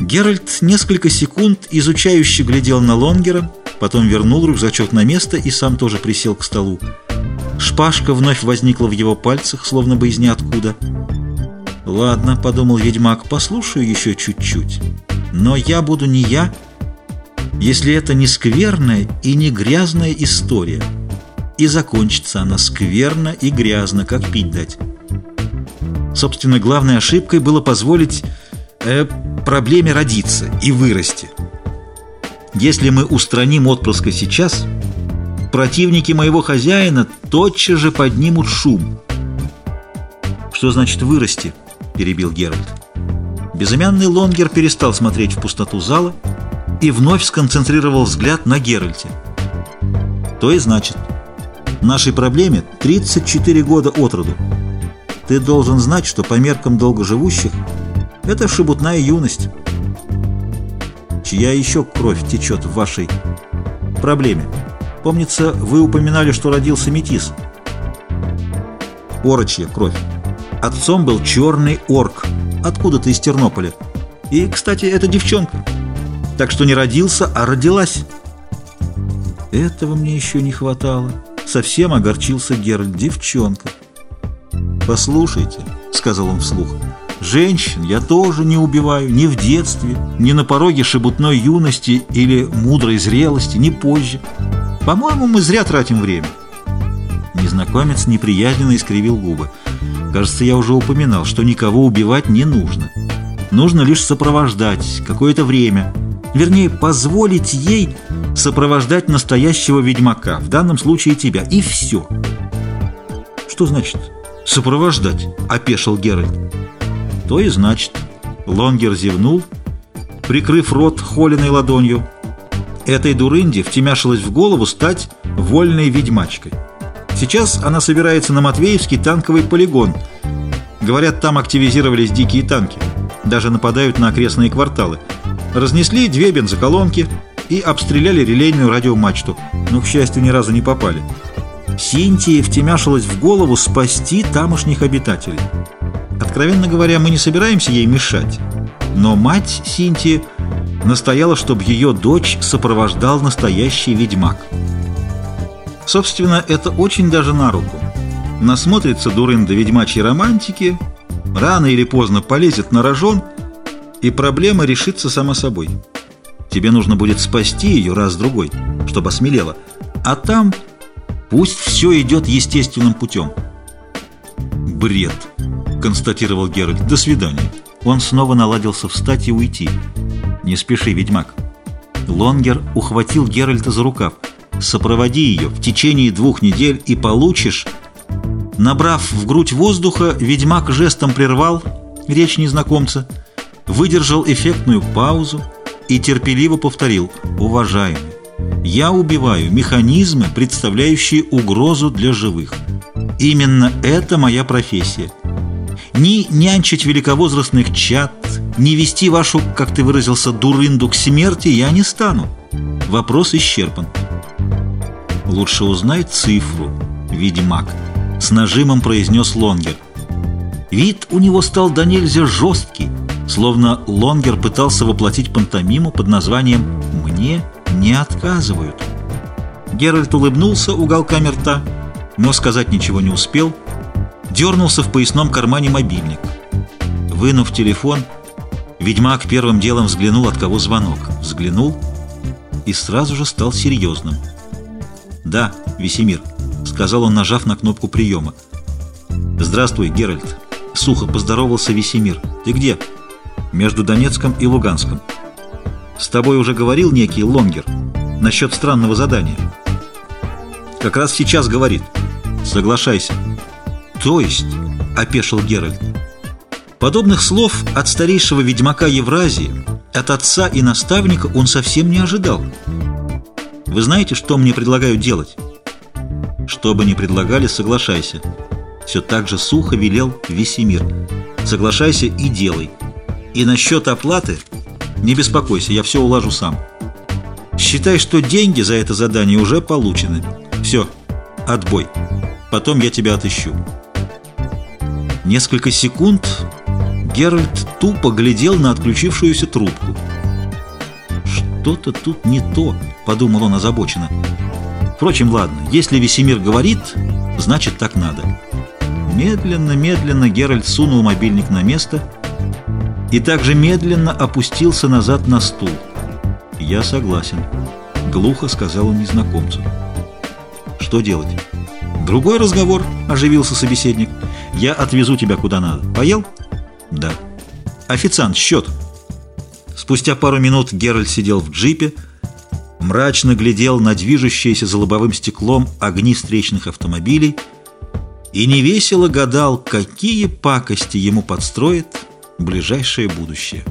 Геральт несколько секунд изучающе глядел на Лонгера, потом вернул рюкзачок на место и сам тоже присел к столу. Шпажка вновь возникла в его пальцах, словно бы из ниоткуда. «Ладно», — подумал ведьмак, — «послушаю еще чуть-чуть. Но я буду не я, если это не скверная и не грязная история. И закончится она скверно и грязно, как пить дать». Собственно, главной ошибкой было позволить э, проблеме родиться и вырасти. Если мы устраним отпрыска сейчас, противники моего хозяина тотчас же поднимут шум. «Что значит вырасти?» – перебил Геральт. Безымянный Лонгер перестал смотреть в пустоту зала и вновь сконцентрировал взгляд на Геральте. То и значит, нашей проблеме 34 года от роду. Ты должен знать, что по меркам долгоживущих это шебутная юность. Чья еще кровь течет в вашей проблеме? Помнится, вы упоминали, что родился метис. Орочья кровь. Отцом был черный орк, откуда-то из Тернополя. И, кстати, это девчонка. Так что не родился, а родилась. Этого мне еще не хватало. Совсем огорчился Геральт. Девчонка. «Послушайте», — сказал он вслух, — «женщин я тоже не убиваю ни в детстве, ни на пороге шебутной юности или мудрой зрелости, ни позже. По-моему, мы зря тратим время». Незнакомец неприязненно искривил губы. «Кажется, я уже упоминал, что никого убивать не нужно. Нужно лишь сопровождать какое-то время. Вернее, позволить ей сопровождать настоящего ведьмака, в данном случае тебя, и все». «Что значит «Сопровождать», — опешил Геральт. «То и значит». Лонгер зевнул, прикрыв рот холеной ладонью. Этой дурынде втемяшилось в голову стать вольной ведьмачкой. Сейчас она собирается на Матвеевский танковый полигон. Говорят, там активизировались дикие танки. Даже нападают на окрестные кварталы. Разнесли две бензоколонки и обстреляли релейную радиомачту, но, к счастью, ни разу не попали. Синтии втемяшилось в голову спасти тамошних обитателей. Откровенно говоря, мы не собираемся ей мешать, но мать Синтии настояла, чтобы ее дочь сопровождал настоящий ведьмак. Собственно, это очень даже на руку. Насмотрится дурында ведьмачьей романтики, рано или поздно полезет на рожон, и проблема решится сама собой. Тебе нужно будет спасти ее раз-другой, чтобы осмелела, а там Пусть все идет естественным путем. «Бред», — констатировал Геральт. «До свидания». Он снова наладился встать и уйти. «Не спеши, ведьмак». Лонгер ухватил Геральта за рукав. «Сопроводи ее в течение двух недель и получишь...» Набрав в грудь воздуха, ведьмак жестом прервал речь незнакомца, выдержал эффектную паузу и терпеливо повторил «Уважаемый, я убиваю механизмы, представляющие угрозу для живых. Именно это моя профессия. Ни нянчить великовозрастных чад, ни вести вашу, как ты выразился, дурынду к смерти я не стану. Вопрос исчерпан. Лучше узнай цифру, ведьмак, с нажимом произнес Лонгер. Вид у него стал до нельзя жесткий, словно Лонгер пытался воплотить пантомиму под названием «Мне не отказывают. Геральт улыбнулся уголками рта, но сказать ничего не успел. Дернулся в поясном кармане мобильник. Вынув телефон, ведьмак первым делом взглянул, от кого звонок. Взглянул и сразу же стал серьезным. «Да, Весемир», — сказал он, нажав на кнопку приема. «Здравствуй, Геральт», — сухо поздоровался Весемир. «Ты где?» «Между Донецком и Луганском». С тобой уже говорил некий Лонгер насчет странного задания. Как раз сейчас говорит. Соглашайся. То есть, опешил Геральт. Подобных слов от старейшего ведьмака Евразии, от отца и наставника он совсем не ожидал. Вы знаете, что мне предлагают делать? Что бы ни предлагали, соглашайся. Все так же сухо велел Весемир. Соглашайся и делай. И насчет оплаты не беспокойся, я все уложу сам. Считай, что деньги за это задание уже получены. Все, отбой. Потом я тебя отыщу. Несколько секунд Геральт тупо глядел на отключившуюся трубку. «Что-то тут не то», — подумал он озабоченно. «Впрочем, ладно, если Весемир говорит, значит так надо». Медленно, медленно Геральт сунул мобильник на место и также медленно опустился назад на стул. «Я согласен», — глухо сказал он незнакомцу. «Что делать?» «Другой разговор», — оживился собеседник. «Я отвезу тебя куда надо. Поел?» «Да». «Официант, счет». Спустя пару минут Геральт сидел в джипе, мрачно глядел на движущиеся за лобовым стеклом огни встречных автомобилей и невесело гадал, какие пакости ему подстроит ближайшее будущее.